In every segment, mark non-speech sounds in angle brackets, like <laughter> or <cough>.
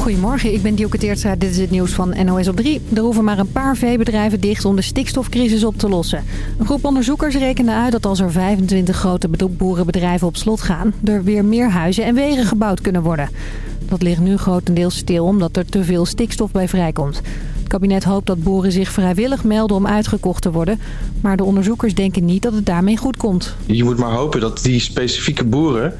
Goedemorgen, ik ben Dielke. Dit is het nieuws van NOS op 3. Er hoeven maar een paar veebedrijven dicht om de stikstofcrisis op te lossen. Een groep onderzoekers rekende uit dat als er 25 grote boerenbedrijven op slot gaan... er weer meer huizen en wegen gebouwd kunnen worden. Dat ligt nu grotendeels stil omdat er te veel stikstof bij vrijkomt. Het kabinet hoopt dat boeren zich vrijwillig melden om uitgekocht te worden. Maar de onderzoekers denken niet dat het daarmee goed komt. Je moet maar hopen dat die specifieke boeren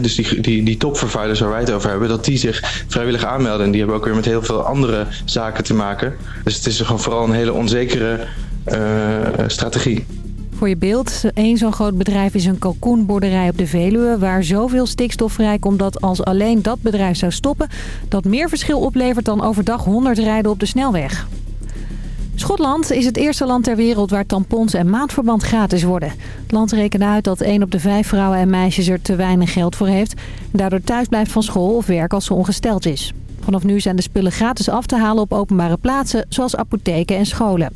dus die, die, die topvervuilers waar wij het over hebben, dat die zich vrijwillig aanmelden. En die hebben ook weer met heel veel andere zaken te maken. Dus het is gewoon vooral een hele onzekere uh, strategie. Voor je beeld, één zo'n groot bedrijf is een kalkoenboerderij op de Veluwe... waar zoveel stikstof vrijkomt dat als alleen dat bedrijf zou stoppen... dat meer verschil oplevert dan overdag 100 rijden op de snelweg. Schotland is het eerste land ter wereld waar tampons en maandverband gratis worden. Het land rekent uit dat 1 op de 5 vrouwen en meisjes er te weinig geld voor heeft... en daardoor thuis blijft van school of werk als ze ongesteld is. Vanaf nu zijn de spullen gratis af te halen op openbare plaatsen zoals apotheken en scholen.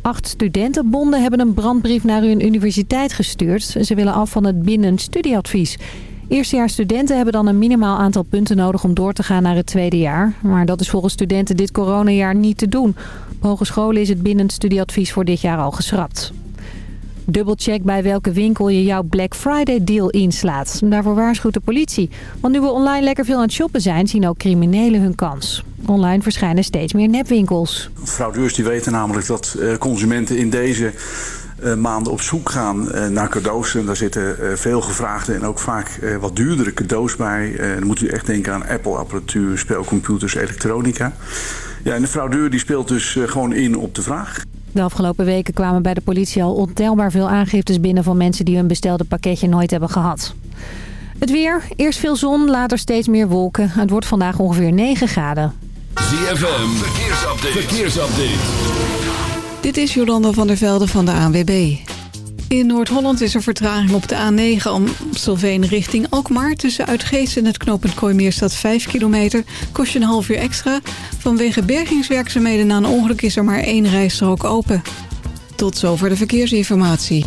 Acht studentenbonden hebben een brandbrief naar hun universiteit gestuurd. Ze willen af van het binnen studieadvies. Eerstejaarsstudenten hebben dan een minimaal aantal punten nodig om door te gaan naar het tweede jaar. Maar dat is volgens studenten dit coronajaar niet te doen. Op hogescholen is het binnen studieadvies voor dit jaar al geschrapt. Dubbelcheck bij welke winkel je jouw Black Friday deal inslaat. Daarvoor waarschuwt de politie. Want nu we online lekker veel aan het shoppen zijn, zien ook criminelen hun kans. Online verschijnen steeds meer nepwinkels. Fraudeurs die weten namelijk dat eh, consumenten in deze maanden op zoek gaan eh, naar cadeaus. En daar zitten veel gevraagde en ook vaak wat duurdere cadeaus bij. dan moet u echt denken aan Apple-apparatuur, spelcomputers, elektronica. Ja, en de fraudeur die speelt dus gewoon in op de vraag. De afgelopen weken kwamen bij de politie al ontelbaar veel aangiftes binnen van mensen die hun bestelde pakketje nooit hebben gehad. Het weer, eerst veel zon, later steeds meer wolken. Het wordt vandaag ongeveer 9 graden. ZFM, verkeersupdate. verkeersupdate. Dit is Jolanda van der Velde van de ANWB. In Noord-Holland is er vertraging op de A9 Amstelveen richting Alkmaar. Tussen Uitgeest en het knooppunt Kooimeer staat 5 kilometer. Kost je een half uur extra. Vanwege bergingswerkzaamheden na een ongeluk is er maar één rijstrook open. Tot zover de verkeersinformatie.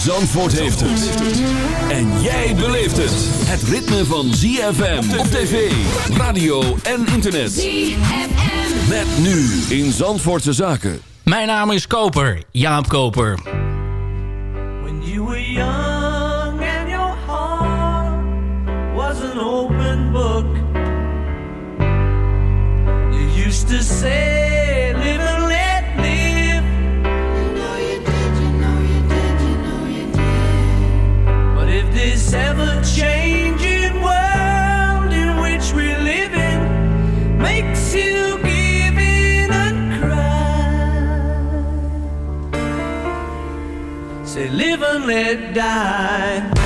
Zandvoort heeft het. En jij beleeft het. Het ritme van ZFM op tv, radio en internet. ZFM. Met nu in Zandvoortse Zaken. Mijn naam is Koper, Jaap Koper. When you were young and your heart was an open book. You used to say, Say live and let die.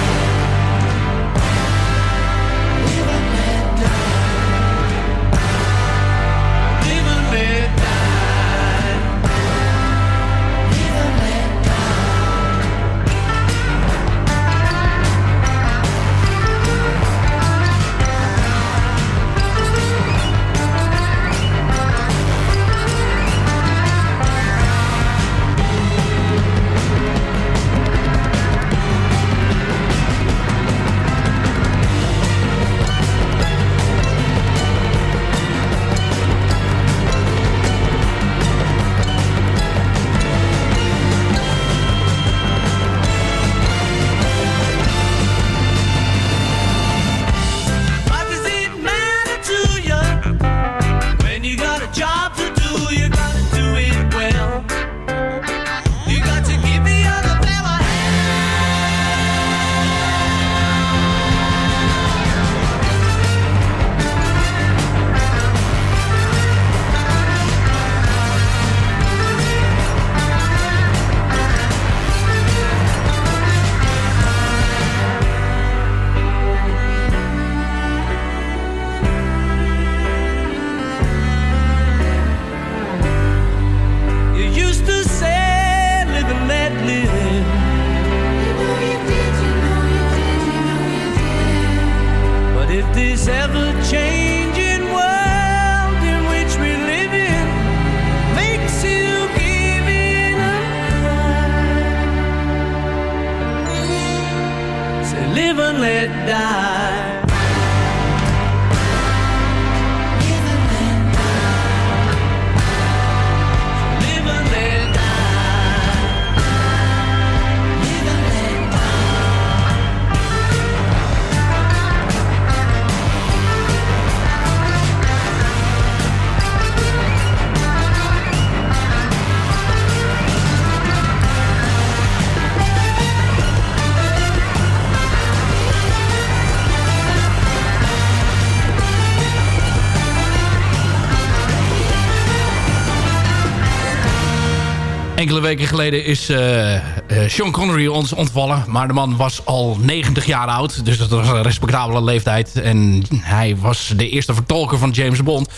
Weken geleden is eh, eh, Sean Connery ons ontvallen. Maar de man was al 90 jaar oud. Dus dat was een respectabele leeftijd. En hij was de eerste vertolker van James Bond.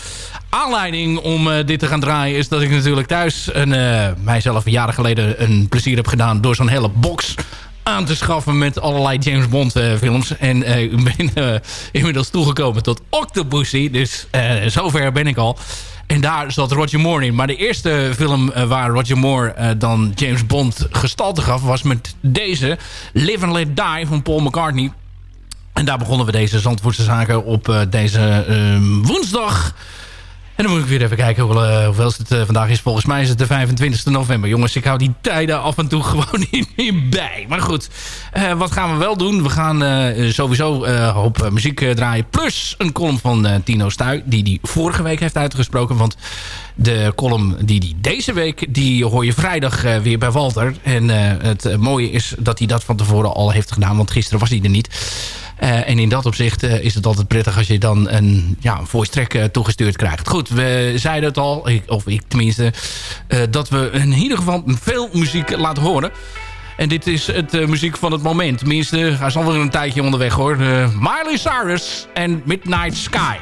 Aanleiding om eh, dit te gaan draaien is dat ik natuurlijk thuis... Een, mijzelf een jaren geleden een plezier heb gedaan... door zo'n hele box aan te schaffen met allerlei James Bond films. En ik ben inmiddels toegekomen tot Octopussy. Dus zover ben ik al. En daar zat Roger Moore in. Maar de eerste film eh, waar Roger Moore eh, dan James Bond gestalte gaf... was met deze, Live and Let Die van Paul McCartney. En daar begonnen we deze Zandvoortse zaken op eh, deze eh, woensdag... En dan moet ik weer even kijken hoeveel, eh, hoeveel het eh, vandaag is. Volgens mij is het de 25 november. Jongens, ik hou die tijden af en toe <laughs> gewoon niet meer bij. Maar goed, eh, wat gaan we wel doen? We gaan sowieso een hoop muziek draaien. Plus een column van Tino Stuy. Die die vorige week heeft uitgesproken. Want de column die die deze week... die hoor je vrijdag weer bij Walter. En het mooie is dat hij dat van tevoren al heeft gedaan. Want gisteren was hij er niet. Eh, en in dat opzicht eh, is het altijd prettig als je dan een, ja, een voice track eh, toegestuurd krijgt. Goed, we zeiden het al, of ik tenminste, dat we in ieder geval veel muziek laten horen. En dit is het muziek van het moment. Tenminste, hij is alweer een tijdje onderweg hoor. Miley Cyrus en Midnight Sky.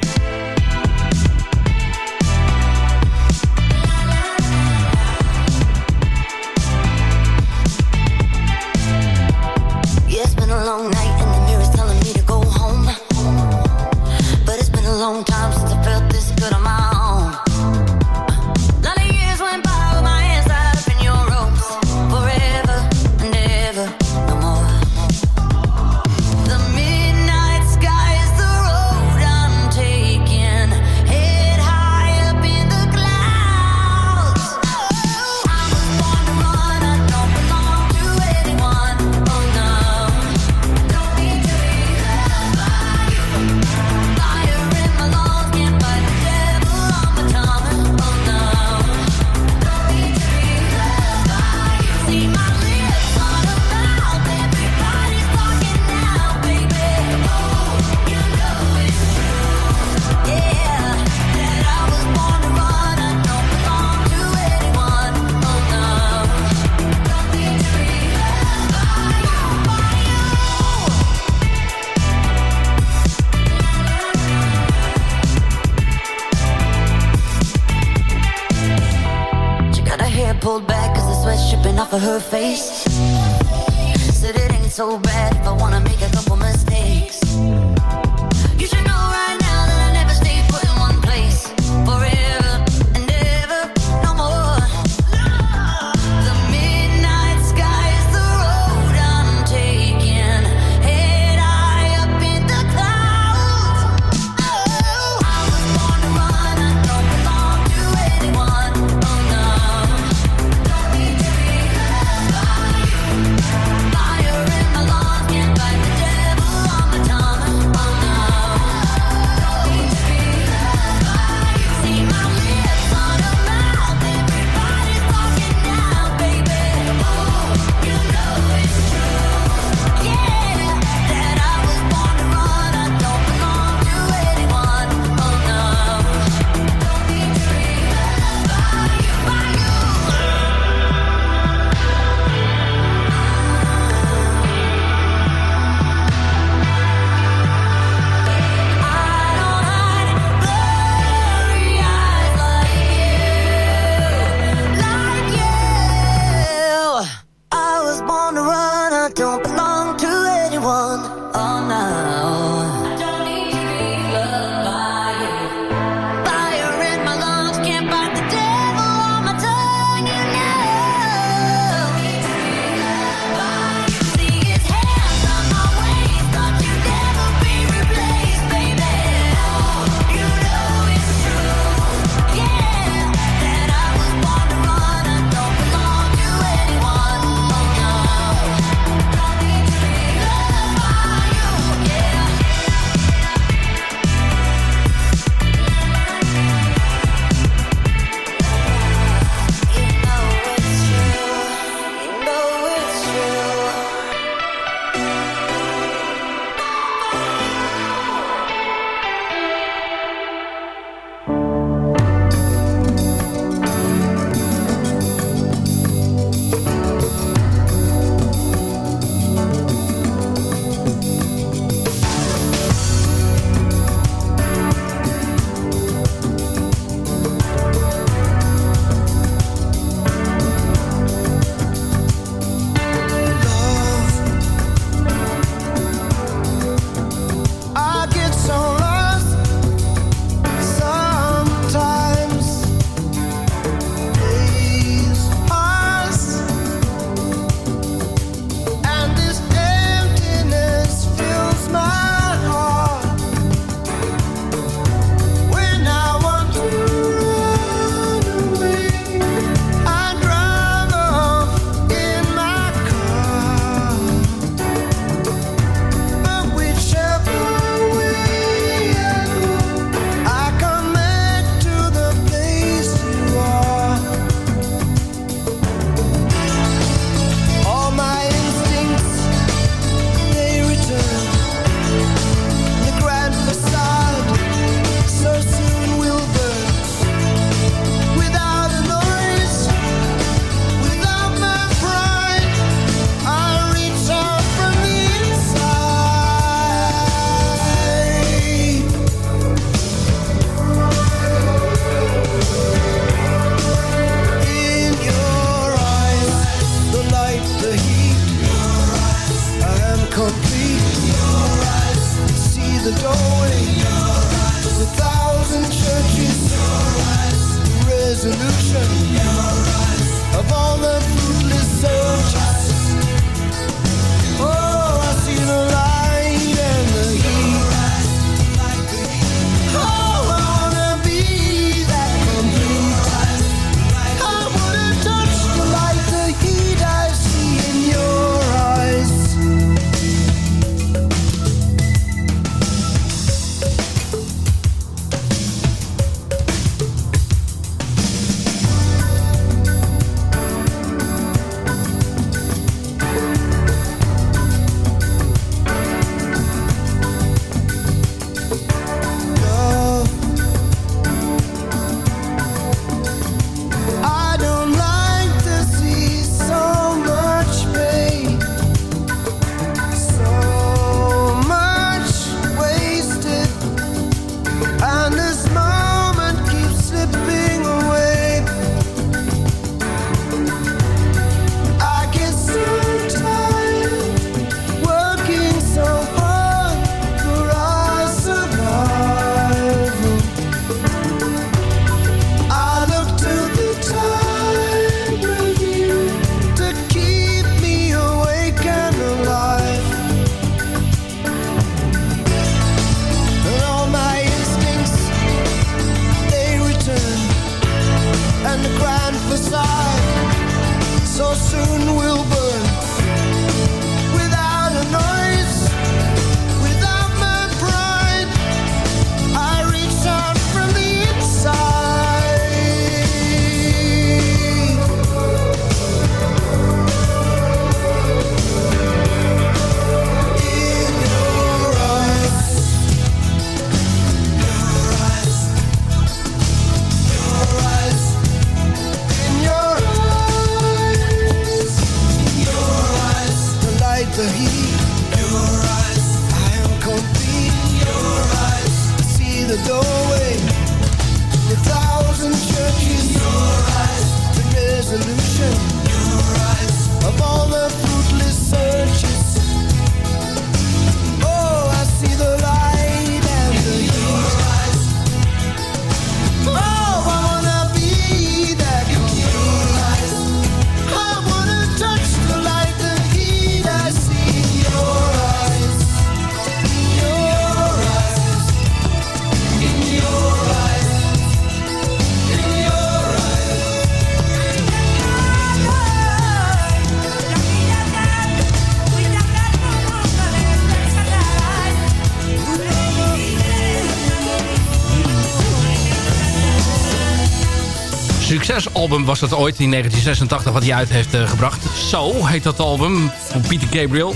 Was dat ooit in 1986 wat hij uit heeft eh, gebracht. Zo heet dat album van Peter Gabriel.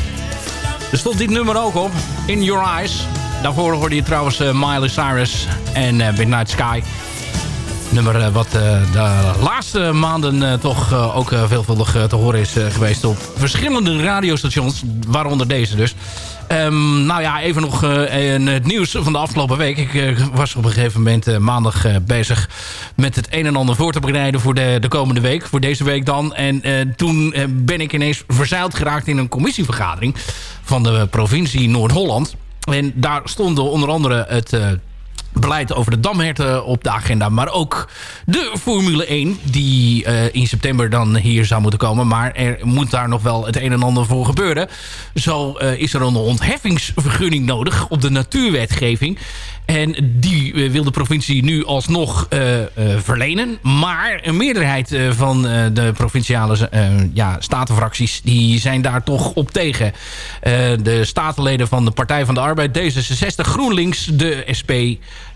Er stond dit nummer ook op, In Your Eyes. Daarvoor hoorde je trouwens eh, Miley Cyrus en eh, Midnight Sky. Nummer wat de laatste maanden toch ook veelvuldig te horen is geweest op verschillende radiostations. Waaronder deze dus. Ehm, nou ja, even nog het nieuws van de afgelopen week. Ik was op een gegeven moment maandag bezig met het een en ander voor te bereiden voor de, de komende week. Voor deze week dan. En eh, toen eh, ben ik ineens verzeild geraakt in een commissievergadering van de provincie Noord-Holland. En daar stonden onder andere het... eh, beleid over de damherten op de agenda. Maar ook de Formule 1 die in september dan hier zou moeten komen. Maar er moet daar nog wel het een en ander voor gebeuren. Zo is er een ontheffingsvergunning nodig op de natuurwetgeving. En die eh, wil de provincie nu alsnog eh, eh, verlenen. Maar een meerderheid van de provinciale ja, statenfracties... die zijn daar toch op tegen. De statenleden van de Partij van de Arbeid, D66, GroenLinks... de SP,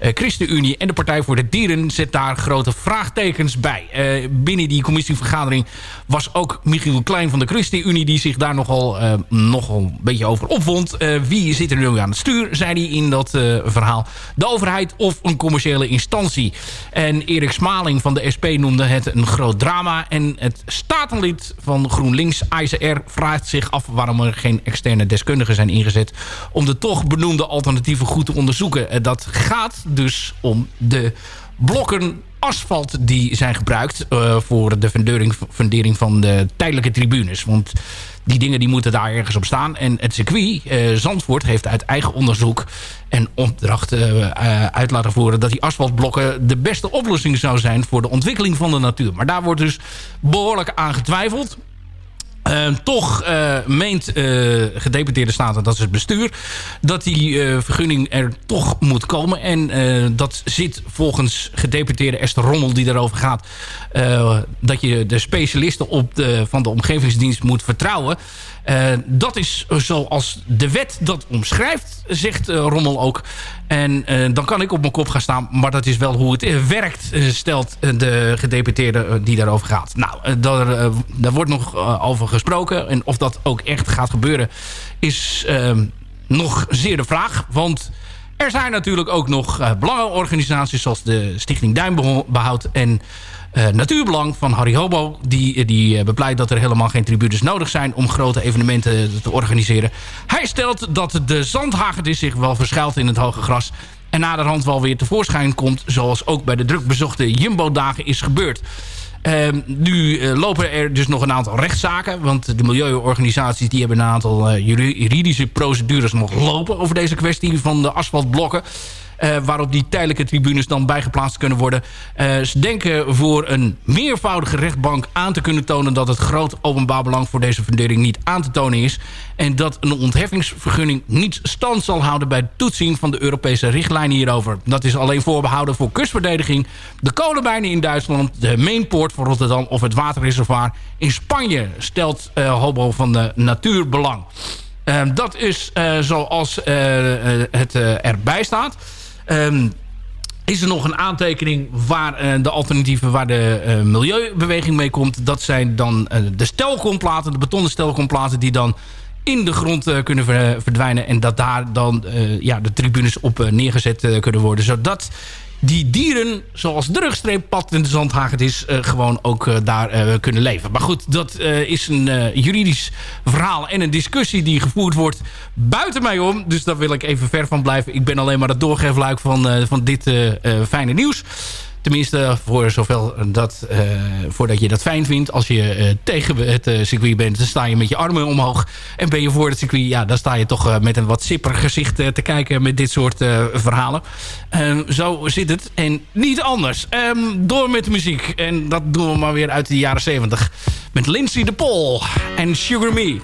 ChristenUnie en de Partij voor de Dieren... zet daar grote vraagtekens bij. Binnen die commissievergadering was ook Michiel Klein van de ChristenUnie... die zich daar nogal, nogal een beetje over opvond. Eh, wie zit er nu aan het stuur, zei hij in dat verhaal de overheid of een commerciële instantie. En Erik Smaling van de SP noemde het een groot drama. En het statenlid van GroenLinks, ICR, vraagt zich af... waarom er geen externe deskundigen zijn ingezet... om de toch benoemde alternatieven goed te onderzoeken. Eh, Dat gaat dus om de blokken asfalt die zijn gebruikt... eh, voor de fundering, fundering van de tijdelijke tribunes. Want die dingen die moeten daar ergens op staan. En het circuit, eh, Zandvoort, heeft uit eigen onderzoek en opdracht eh, uit laten voeren... dat die asfaltblokken de beste oplossing zou zijn voor de ontwikkeling van de natuur. Maar daar wordt dus behoorlijk aan getwijfeld. Uh, toch uh, meent uh, gedeputeerde staten, dat is het bestuur... dat die vergunning er toch moet komen. En dat zit volgens gedeputeerde Esther Rommel die daarover gaat... dat je de specialisten op de, van de omgevingsdienst moet vertrouwen... Uh, dat is zoals de wet dat omschrijft, zegt uh, Rommel ook. En uh, dan kan ik op mijn kop gaan staan. Maar dat is wel hoe het werkt, stelt de gedeputeerde die daarover gaat. Nou, daar, daar wordt nog over gesproken. En of dat ook echt gaat gebeuren, is ehm, nog zeer de vraag. Want... Er zijn natuurlijk ook nog belangenorganisaties zoals de Stichting Duinbehoud en Natuurbelang van Harry Hobo. Die, die uh, bepleit dat er helemaal geen tribunes nodig zijn... om grote evenementen te organiseren. Hij stelt dat de zandhagedis zich wel verschuilt in het hoge gras... en naderhand wel weer tevoorschijn komt... zoals ook bij de drukbezochte Jumbo-dagen is gebeurd. Uh, nu lopen er dus nog een aantal rechtszaken. Want de milieuorganisaties die hebben een aantal juridische procedures nog lopen... over deze kwestie van de asfaltblokken. Uh, waarop die tijdelijke tribunes dan bijgeplaatst kunnen worden. Uh, ze denken voor een meervoudige rechtbank aan te kunnen tonen... dat het groot openbaar belang voor deze fundering niet aan te tonen is. En dat een ontheffingsvergunning niet stand zal houden... bij toetsing van de Europese richtlijnen hierover. Dat is alleen voorbehouden voor kustverdediging... de kolenmijnen in Duitsland, de Mainpoort van Rotterdam... of het waterreservoir in Spanje, stelt uh, Hobo van de Natuurbelang. dat is zoals het erbij staat... Um, is er nog een aantekening waar uh, de alternatieven waar de uh, milieubeweging mee komt. Dat zijn dan uh, de stelkomplaten, de betonnen stelkomplaten die dan in de grond kunnen ver, verdwijnen. En dat daar dan ja, de tribunes op neergezet kunnen worden. Zodat die dieren, zoals de rugstreeppad en de zandhaged is... Uh, gewoon ook uh, daar uh, kunnen leven. Maar goed, dat is een juridisch verhaal en een discussie die gevoerd wordt buiten mij om. Dus daar wil ik even ver van blijven. Ik ben alleen maar het doorgeefluik van, van dit fijne nieuws. Tenminste, voor zoveel dat, uh, voordat je dat fijn vindt. Als je uh, tegen het uh, circuit bent, dan sta je met je armen omhoog. En ben je voor het circuit, ja, dan sta je toch met een wat sipper gezicht te kijken met dit soort verhalen. Ehm, zo zit het. En niet anders. Um, door met de muziek. En dat doen we maar weer uit de jaren 70. Met Lindsay de Paul en Sugar Me.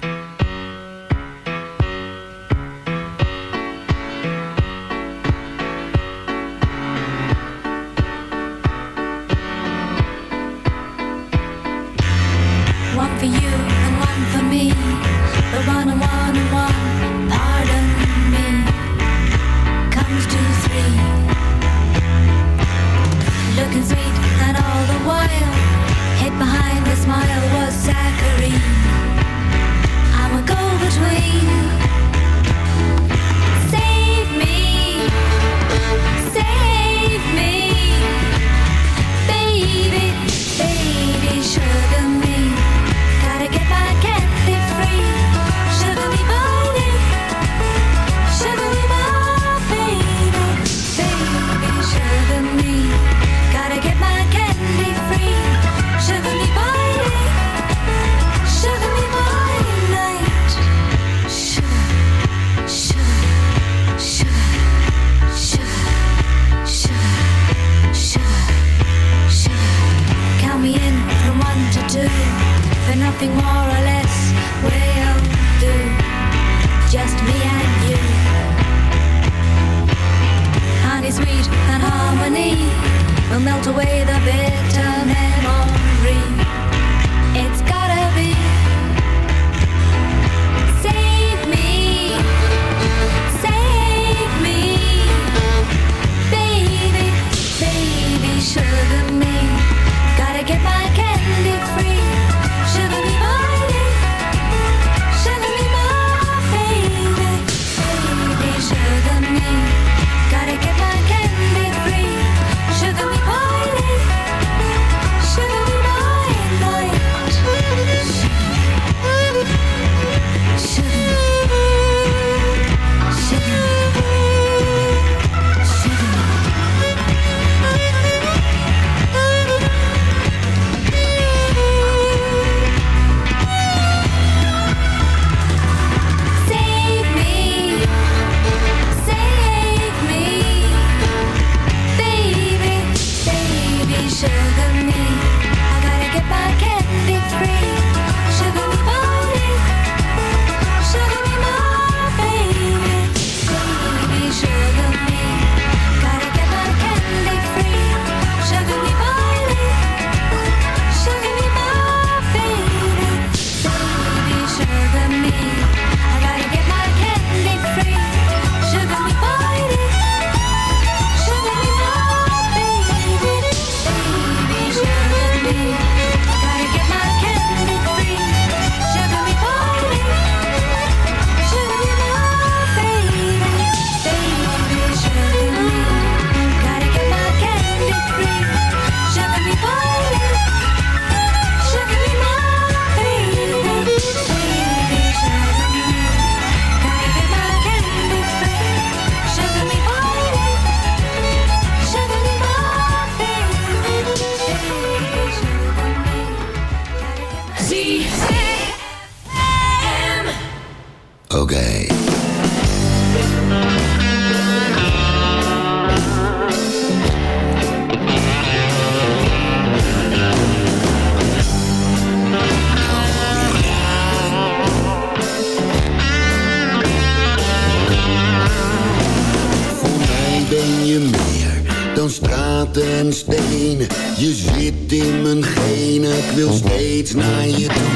Ik wil steeds naar je toe.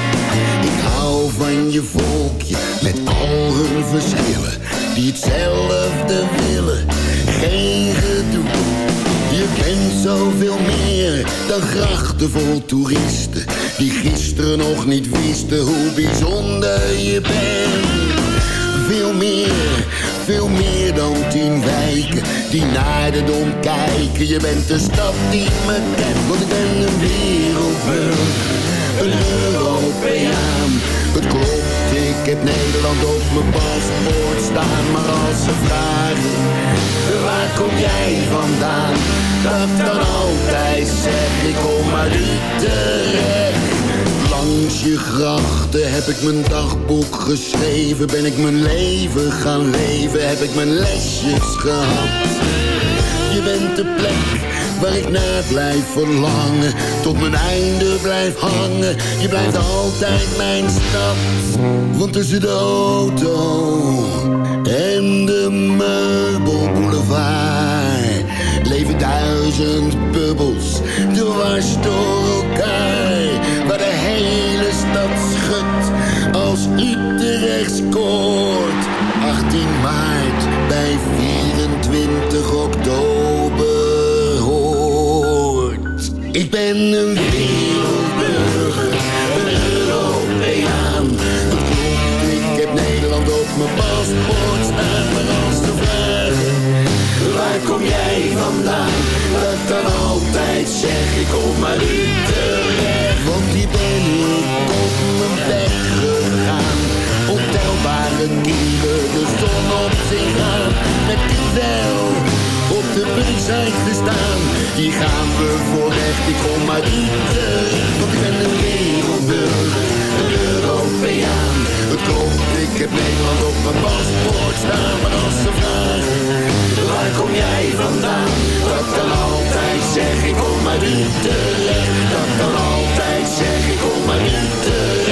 Ik hou van je volkje, met al hun verschillen. Die hetzelfde willen, geen gedoe. Je bent zoveel meer dan grachten vol toeristen. Die gisteren nog niet wisten hoe bijzonder je bent. Veel meer, veel meer dan tien wijken die naar de dom kijken. Je bent de stad die me kent, want ik ben een wereldburger, een Europeaan. Het klopt, ik heb Nederland op mijn paspoort staan, maar als ze vragen, waar kom jij vandaan? Dat dan altijd zeg, ik kom uit Utrecht. Langs je grachten heb ik mijn dagboek geschreven. Ben ik mijn leven gaan leven, heb ik mijn lesjes gehad. Je bent de plek waar ik naar blijf verlangen. Tot mijn einde blijf hangen. Je blijft altijd mijn stad. Want tussen de auto en de meubelboulevard leven duizend bubbels dwars door elkaar. Utrecht scoort. 18 maart bij 24 oktober hoort. Ik ben een wereldburger, een Europeaan. Ik heb Nederland op mijn paspoort staan. Maar als ze vragen, waar kom jij vandaan? Dat ik dan altijd zeg, ik kom uit Utrecht. Keren, de zon op zich aan. Met die wel op de punt gestaan. Die gaan we voorrecht, ik kom uit Utrecht. Want ik ben een wereldburger, een Europeaan. Het klopt, ik heb Nederland op mijn paspoort staan. Maar als ze vragen, waar kom jij vandaan? Dat dan altijd zeg, ik kom uit Utrecht. Dat dan altijd zeg, ik kom uit Utrecht.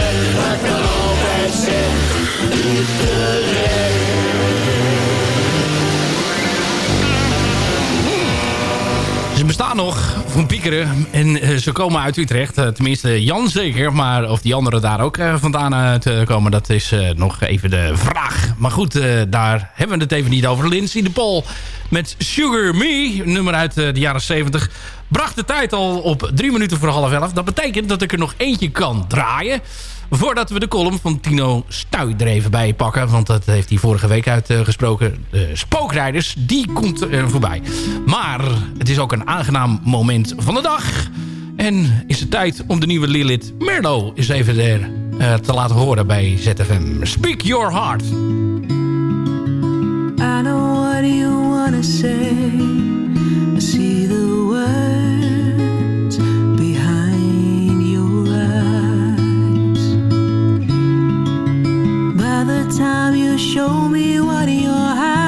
Ze bestaan nog van Piekeren en eh, ze komen uit Utrecht. Eh, tenminste, Jan zeker. Maar of die anderen daar ook eh, vandaan uit komen, dat is nog even de vraag. Maar goed, daar hebben we het even niet over. Lindsay de Pol met Sugar Me, nummer uit de jaren 70. Bracht de tijd al op drie minuten voor half elf. Dat betekent dat ik er nog eentje kan draaien. Voordat we de column van Tino Stuy er even bij pakken. Want dat heeft hij vorige week uitgesproken. De spookrijders, die komt er voorbij. Maar het is ook een aangenaam moment van de dag. En is het tijd om de nieuwe Lilith Merlo eens even er, eh, te laten horen bij ZFM. Speak your heart. I know what you wanna say. I see the time you show me what you're hiding,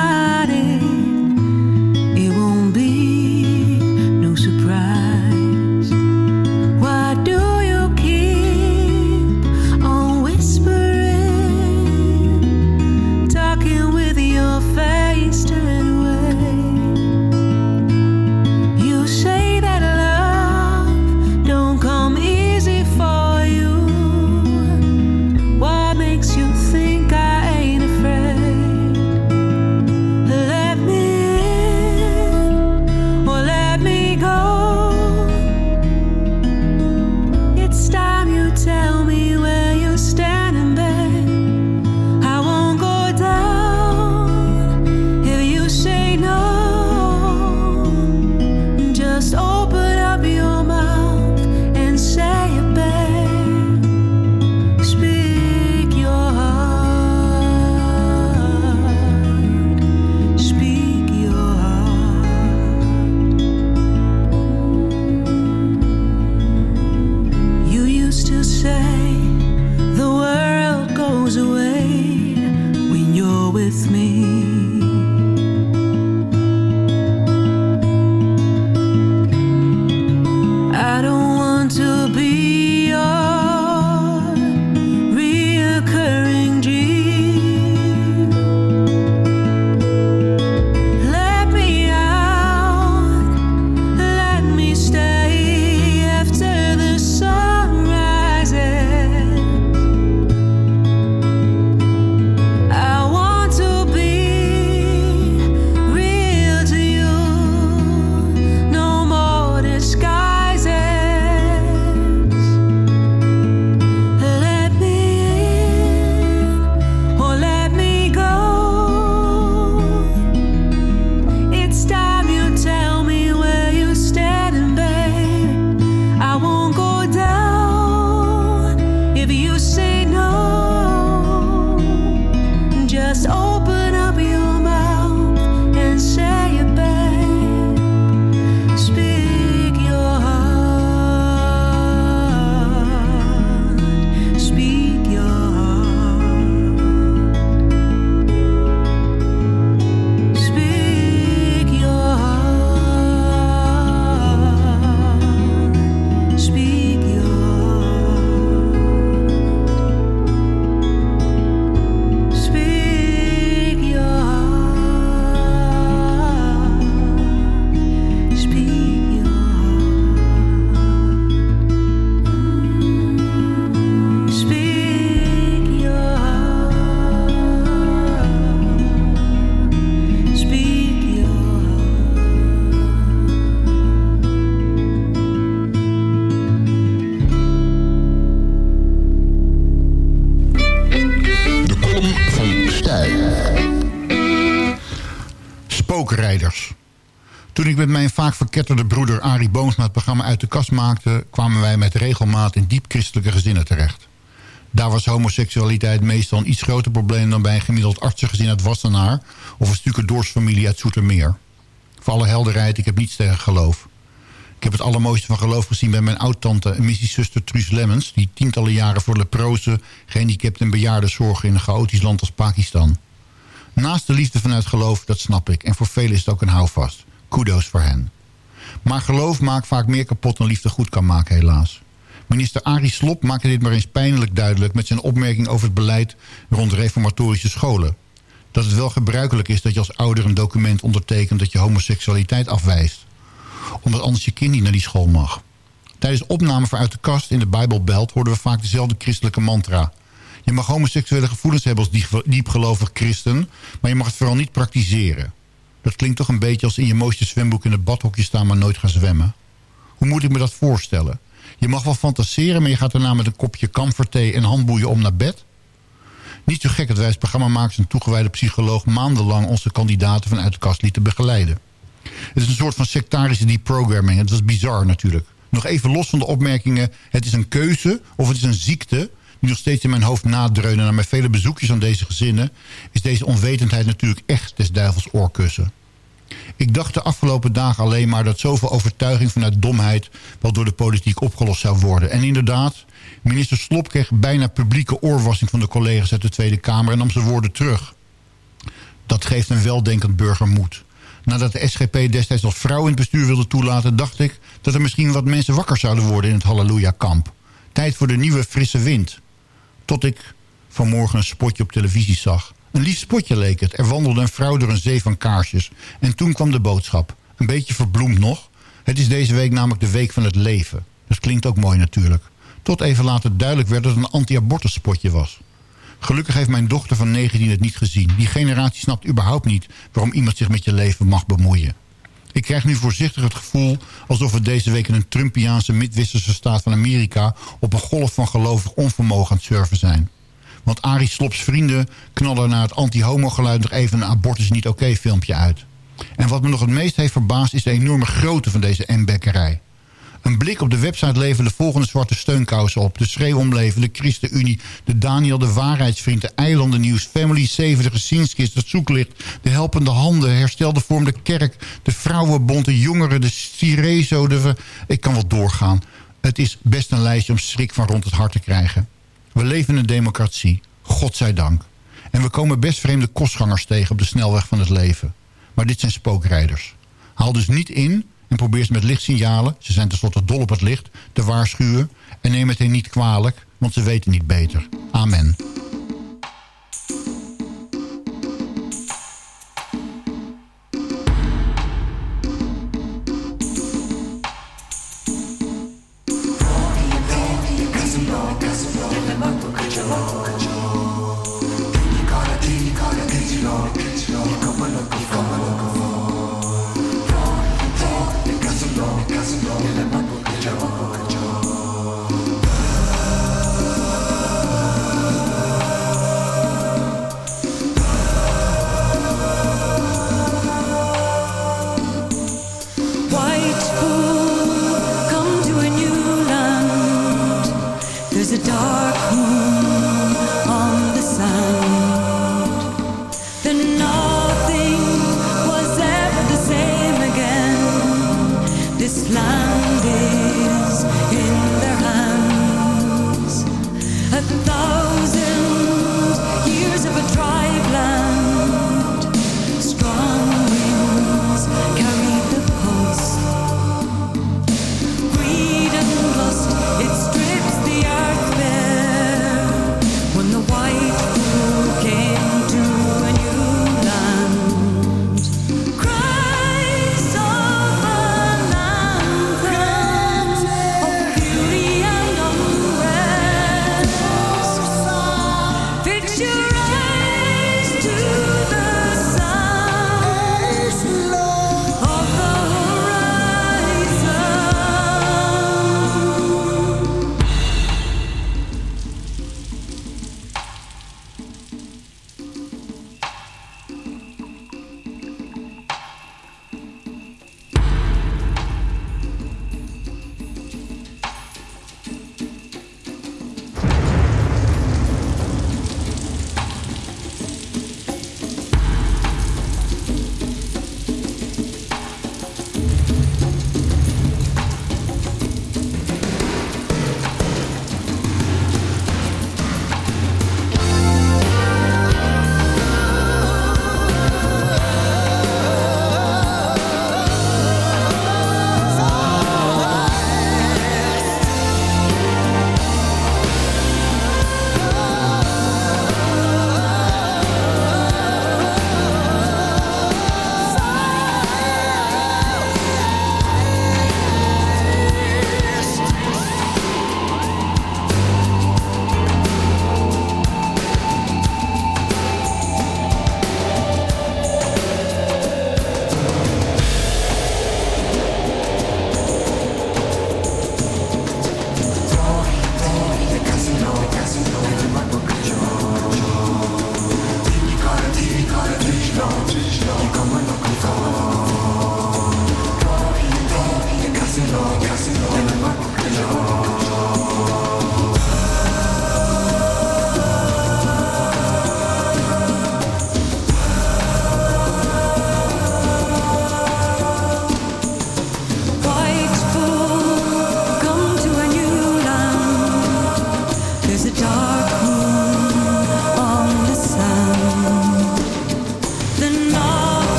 verketterde broeder Arie Boomsma het programma uit de kast maakte... kwamen wij met regelmaat in diep christelijke gezinnen terecht. Daar was homoseksualiteit meestal een iets groter probleem... dan bij een gemiddeld artsengezin uit Wassenaar... of een stukje doorsfamilie uit Zoetermeer. Voor alle helderheid, ik heb niets tegen geloof. Ik heb het allermooiste van geloof gezien bij mijn oud-tante... en missiezuster Truus Lemmens... die tientallen jaren voor leprozen, gehandicapten en bejaarden zorgen... in een chaotisch land als Pakistan. Naast de liefde vanuit geloof, dat snap ik. En voor velen is het ook een houvast. Kudos voor hen. Maar geloof maakt vaak meer kapot dan liefde goed kan maken, helaas. Minister Arie Slop maakte dit maar eens pijnlijk duidelijk... met zijn opmerking over het beleid rond reformatorische scholen. Dat het wel gebruikelijk is dat je als ouder een document ondertekent... dat je homoseksualiteit afwijst. Omdat anders je kind niet naar die school mag. Tijdens opname voor Uit de Kast in de Bijbelbelt... hoorden we vaak dezelfde christelijke mantra... Je mag homoseksuele gevoelens hebben als diepgelovig christen... maar je mag het vooral niet praktiseren. Dat klinkt toch een beetje als in je mooiste zwemboek in het badhokje staan... maar nooit gaan zwemmen. Hoe moet ik me dat voorstellen? Je mag wel fantaseren, maar je gaat daarna met een kopje kamferthee en handboeien om naar bed? Niet zo gek dat wij als programmamakers en toegewijde psycholoog... maandenlang onze kandidaten vanuit de kast lieten begeleiden. Het is een soort van sectarische deprogramming. Het was bizar natuurlijk. Nog even los van de opmerkingen... het is een keuze of het is een ziekte die nog steeds in mijn hoofd nadreunen... naar mijn vele bezoekjes aan deze gezinnen... is deze onwetendheid natuurlijk echt des duivels oorkussen. Ik dacht de afgelopen dagen alleen maar dat zoveel overtuiging vanuit domheid... wel door de politiek opgelost zou worden. En inderdaad, minister Slop kreeg bijna publieke oorwassing van de collega's uit de Tweede Kamer... en nam zijn woorden terug. Dat geeft een weldenkend burger moed. Nadat de SGP destijds als vrouw in het bestuur wilde toelaten... dacht ik dat er misschien wat mensen wakker zouden worden in het Halleluja-kamp. Tijd voor de nieuwe frisse wind. Tot ik vanmorgen een spotje op televisie zag. Een lief spotje leek het. Er wandelde een vrouw door een zee van kaarsjes. En toen kwam de boodschap. Een beetje verbloemd nog. Het is deze week namelijk de week van het leven. Dat klinkt ook mooi natuurlijk. Tot even later duidelijk werd dat het een anti-abortus spotje was. Gelukkig heeft mijn dochter van 19 het niet gezien. Die generatie snapt überhaupt niet waarom iemand zich met je leven mag bemoeien. Ik krijg nu voorzichtig het gevoel alsof we deze week in een Trumpiaanse midwesterse staat van Amerika op een golf van gelovig onvermogen aan het surfen zijn. Want Arie Slops vrienden knallen naar het anti-homo geluid nog even een abortus niet oké filmpje uit. En wat me nog het meest heeft verbaasd is de enorme grootte van deze M-bekkerij. Een blik op de website leveren de volgende zwarte steunkousen op. De Schreeuwomleven, de ChristenUnie, de Daniel de Waarheidsvriend... de Eilandennieuws, Family 7, de Gezienskist, het Zoeklicht... de Helpende Handen, Herstelde Vorm, de Kerk... de Vrouwenbond, de Jongeren, de Cirezo... De... Ik kan wel doorgaan. Het is best een lijstje om schrik van rond het hart te krijgen. We leven in een democratie, godzijdank. En we komen best vreemde kostgangers tegen op de snelweg van het leven. Maar dit zijn spookrijders. Haal dus niet in en probeer ze met lichtsignalen, ze zijn tenslotte dol op het licht, te waarschuwen. En neem het hen niet kwalijk, want ze weten niet beter. Amen.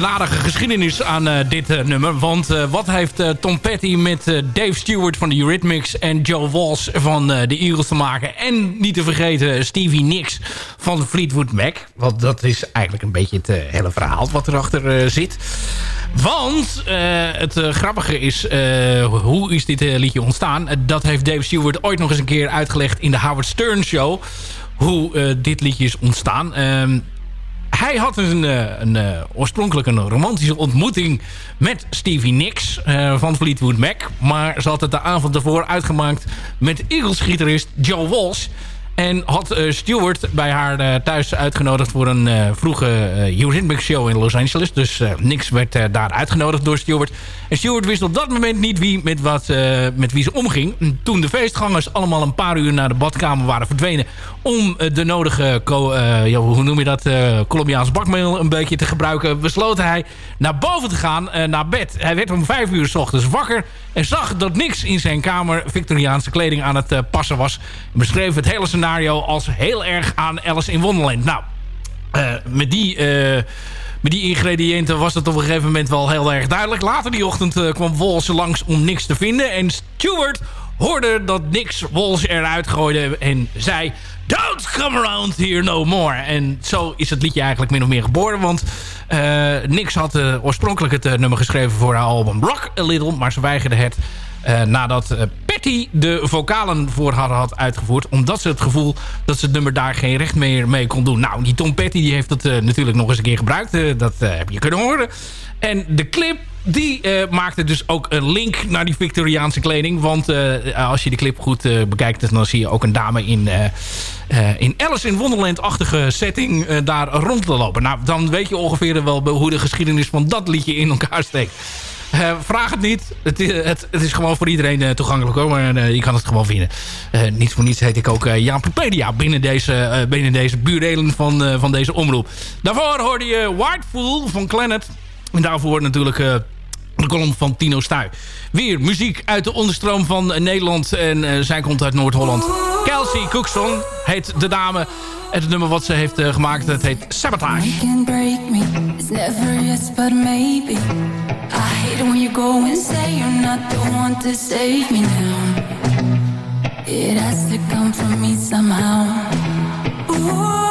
Zit een geschiedenis aan uh, dit uh, nummer. Want uh, wat heeft Tom Petty met Dave Stewart van de Eurythmics... en Joe Walsh van de Eagles te maken? En niet te vergeten Stevie Nicks van Fleetwood Mac. Want dat is eigenlijk een beetje het hele verhaal wat erachter zit. Want het grappige is, hoe is dit liedje ontstaan? dat heeft Dave Stewart ooit nog eens een keer uitgelegd in de Howard Stern Show... hoe dit liedje is ontstaan... Hij had een, eh, een, eh, oorspronkelijk een romantische ontmoeting met Stevie Nicks uh, van Fleetwood Mac. Maar ze had het de avond ervoor uitgemaakt met Eagles-gitarist Joe Walsh. En had uh, Stewart bij haar uh, thuis uitgenodigd voor een uh, vroege Eurythmic show in Los Angeles. Dus niks werd daar uitgenodigd door Stewart. En Stewart wist op dat moment niet wie met, wat, met wie ze omging. Toen de feestgangers allemaal een paar uur naar de badkamer waren verdwenen... om de nodige, hoe noem je dat, Colombiaans bakmeel een beetje te gebruiken... besloot hij naar boven te gaan, naar bed. Hij werd om vijf uur s ochtends wakker en zag dat niks in zijn kamer Victoriaanse kleding aan het passen was. Beschreef het hele scenario als heel erg aan Alice in Wonderland. Nou, uh, met die... Uh, met die ingrediënten was het op een gegeven moment wel heel erg duidelijk. Later die ochtend kwam Walsh langs om niks te vinden. En Stewart hoorde dat niks Walsh eruit gooide en zei... Don't come around here no more. En zo is het liedje eigenlijk min of meer geboren. Want uh, Nix had uh, oorspronkelijk het uh, nummer geschreven voor haar album Rock A Little. Maar ze weigerde het nadat De vocalen voor haar had uitgevoerd. Omdat ze het gevoel dat ze het nummer daar geen recht meer mee kon doen. Nou, die Tom Petty die heeft het natuurlijk nog eens een keer gebruikt. dat heb je kunnen horen. En de clip die maakte dus ook een link naar die Victoriaanse kleding. Want als je de clip goed bekijkt... dan zie je ook een dame in, in Alice in Wonderland-achtige setting daar rond te lopen. Nou, dan weet je ongeveer wel hoe de geschiedenis van dat liedje in elkaar steekt. Vraag het niet. Het, het, het, is gewoon voor iedereen toegankelijk hoor. Maar je kan het gewoon vinden. niet voor niets heet ik ook Jan Popedia binnen deze, binnen deze burelen van, van deze omroep. Daarvoor hoorde je White Fool van Planet. En daarvoor natuurlijk de kolom van Tino Stuy. Weer muziek uit de onderstroom van Nederland. En zij komt uit Noord-Holland. Kelsey Cookson heet de dame. En het nummer wat ze heeft uh, gemaakt, het heet Sabotage. You can break me, it's never yes but maybe. I hate it when you go and say you're not the one to save me now. It has to come from me somehow. Ooh,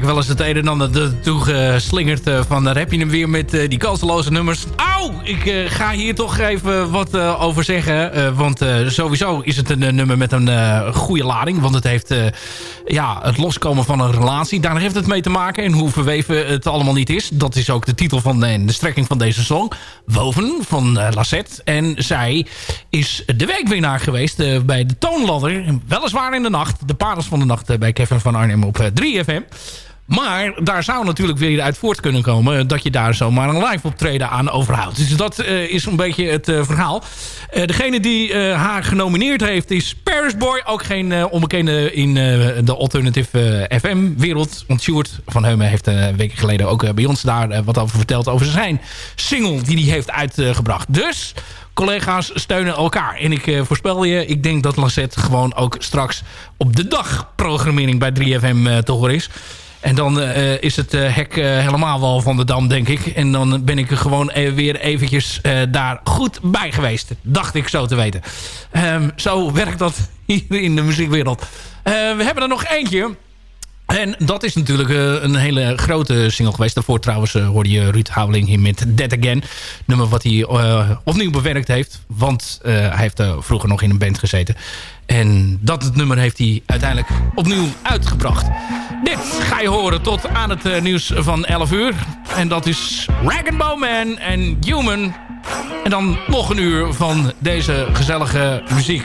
ik wel eens het een en ander toegeslingerd uh, van... daar heb je hem weer met uh, die kansloze nummers. Auw! Ik uh, ga hier toch even wat over zeggen. want sowieso is het een nummer met een goede lading. Want het heeft ja, het loskomen van een relatie. Daar heeft het mee te maken. En hoe verweven het allemaal niet is. Dat is ook de titel van de, de strekking van deze song. Woven van Lassette. En zij is de weekwinnaar geweest bij de Toonladder. Weliswaar in de nacht. De parels van de nacht bij Kevin van Arnhem op 3FM. Maar daar zou natuurlijk weer uit voort kunnen komen... dat je daar zomaar een live optreden aan overhoudt. Dus dat uh, is een beetje het uh, verhaal. Uh, degene die haar genomineerd heeft is Paris Boy. Ook geen onbekende in de alternative FM-wereld. Want Stuart van Heumen heeft een week geleden ook bij ons daar wat over verteld... over zijn single die hij heeft uitgebracht. Dus collega's steunen elkaar. En ik voorspel je, ik denk dat Lancet gewoon ook straks op de dag programmering bij 3FM uh, te horen is. En dan uh, is het uh, hek uh, helemaal wel van de dam, denk ik. En dan ben ik er gewoon e weer eventjes daar goed bij geweest. Dacht ik zo te weten. Um, zo werkt dat <laughs> hier in de muziekwereld. we hebben er nog eentje. En dat is natuurlijk uh, een hele grote single geweest. Daarvoor trouwens uh, hoorde je Ruud Houweling hier met Dead Again. Nummer wat hij uh, opnieuw bewerkt heeft. Want hij heeft vroeger nog in een band gezeten. En dat nummer heeft hij uiteindelijk opnieuw uitgebracht. Dit ga je horen tot aan het nieuws van 11 uur. En dat is Rag Bowman en Human. En dan nog een uur van deze gezellige muziek.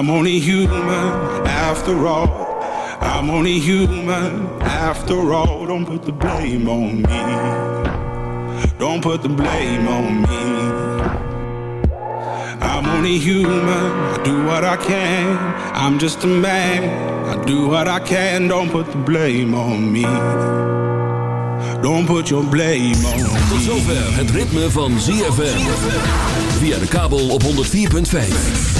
I'm only human after all. I'm only human after all. Don't put the blame on me. Don't put the blame on me. I'm only human. I do what I can. I'm just a man. I do what I can. Don't put the blame on me. Don't put your blame on me. Tot zover het ritme van ZFM. Via de kabel op 104.5.